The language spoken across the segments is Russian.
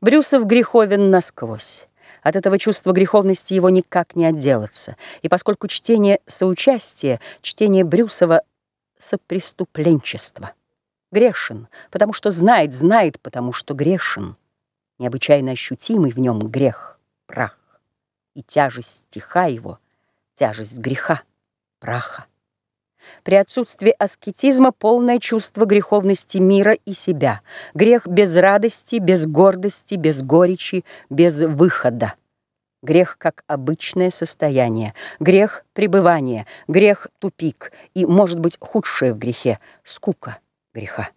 Брюсов греховен насквозь. От этого чувства греховности его никак не отделаться. И поскольку чтение соучастия, чтение Брюсова — сопреступленчество. Грешен, потому что знает, знает, потому что грешен. Необычайно ощутимый в нем грех — прах. И тяжесть стиха его — тяжесть греха, праха. При отсутствии аскетизма полное чувство греховности мира и себя. Грех без радости, без гордости, без горечи, без выхода. Грех как обычное состояние, грех пребывания, грех тупик и, может быть, худшее в грехе — скука греха.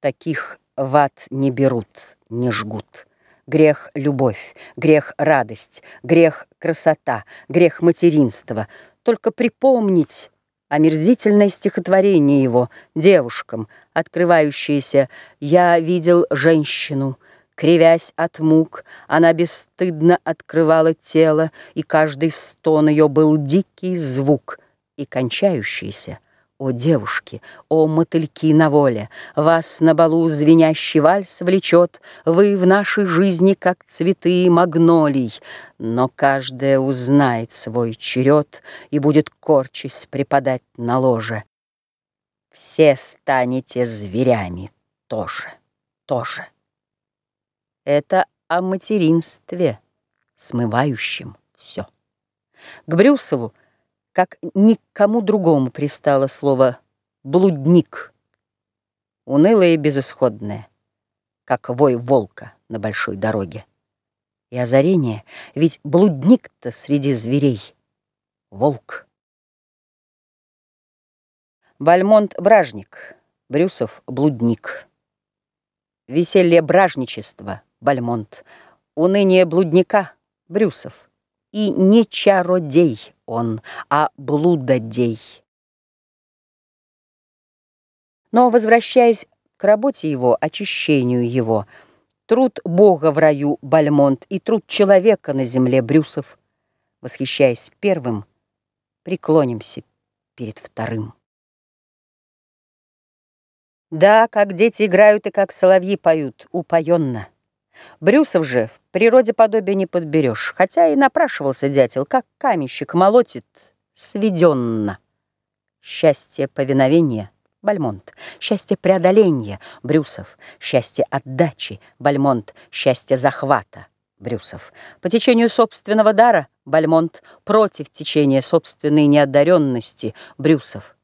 Таких в ад не берут, не жгут. Грех — любовь, грех — радость, грех — красота, грех — материнство. Только припомнить омерзительное стихотворение его девушкам, открывающееся «Я видел женщину». Кривясь от мук, она бесстыдно открывала тело, и каждый стон ее был дикий звук, и кончающийся о, девушки, о, мотыльки на воле, Вас на балу звенящий вальс влечет, Вы в нашей жизни, как цветы магнолий, Но каждая узнает свой черед И будет корчись преподать на ложе. Все станете зверями тоже, тоже. Это о материнстве, смывающем все. К Брюсову как никому другому пристало слово «блудник», унылое и безысходное, как вой волка на большой дороге. И озарение, ведь блудник-то среди зверей — волк. Бальмонт — бражник, Брюсов — блудник. Веселье бражничества — Бальмонт, уныние блудника — Брюсов. И не чародей он, а блудодей. Но, возвращаясь к работе его, очищению его, труд Бога в раю Бальмонт и труд человека на земле Брюсов, восхищаясь первым, преклонимся перед вторым. Да, как дети играют и как соловьи поют, упоенно. Брюсов же в природе подобия не подберешь, хотя и напрашивался дятел, как каменщик молотит, сведенно. Счастье повиновения — Бальмонт, счастье преодоления — Брюсов, счастье отдачи — Бальмонт, счастье захвата — Брюсов. По течению собственного дара — Бальмонт, против течения собственной неодаренности — Брюсов.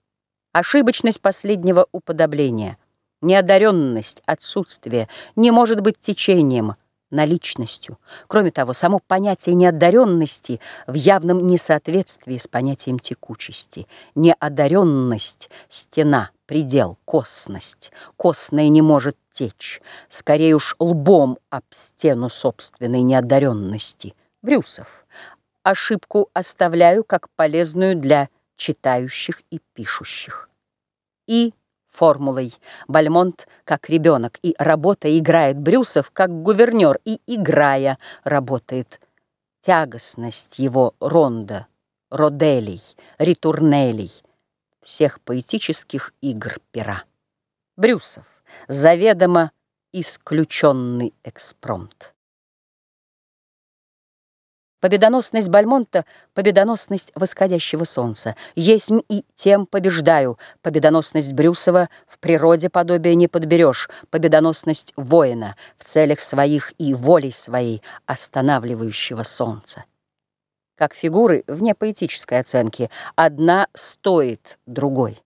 Ошибочность последнего уподобления — Неодаренность, отсутствие не может быть течением, наличностью. Кроме того, само понятие неодаренности в явном несоответствии с понятием текучести. Неодаренность — стена, предел, косность. Костная не может течь. Скорее уж лбом об стену собственной неодаренности. Брюсов. Ошибку оставляю как полезную для читающих и пишущих. И формулой. Бальмонт как ребенок, и работа играет Брюсов как гувернер, и играя работает. Тягостность его ронда, роделей, ритурнелей, всех поэтических игр пера. Брюсов, заведомо исключенный экспромт. Победоносность Бальмонта — победоносность восходящего солнца. Есмь и тем побеждаю. Победоносность Брюсова в природе подобия не подберешь. Победоносность воина в целях своих и волей своей останавливающего солнца. Как фигуры, вне поэтической оценки, одна стоит другой.